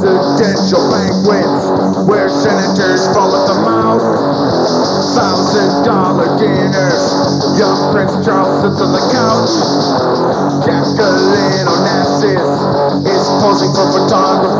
presidential banquets where senators fall at the mouth. Thousand dollar dinners. young Prince Charles sits on the couch. Jacqueline Onassis is posing for photography.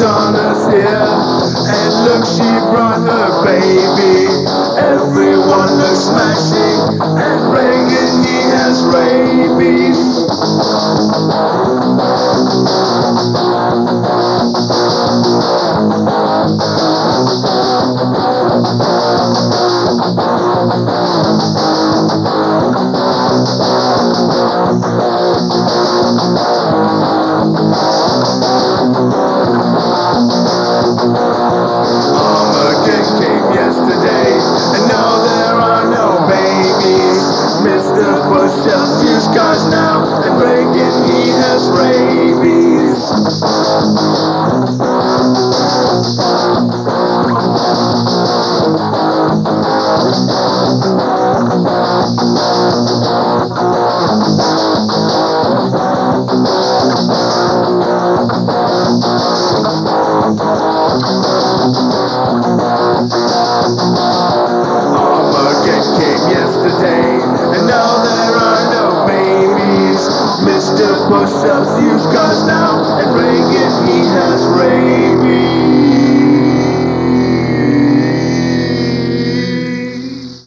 Madonna's here, and look, she brought her baby. Everyone looks smashing. was just his scars now, and Reagan he has rabies. for Celsius, cause now and Reagan he has rabies.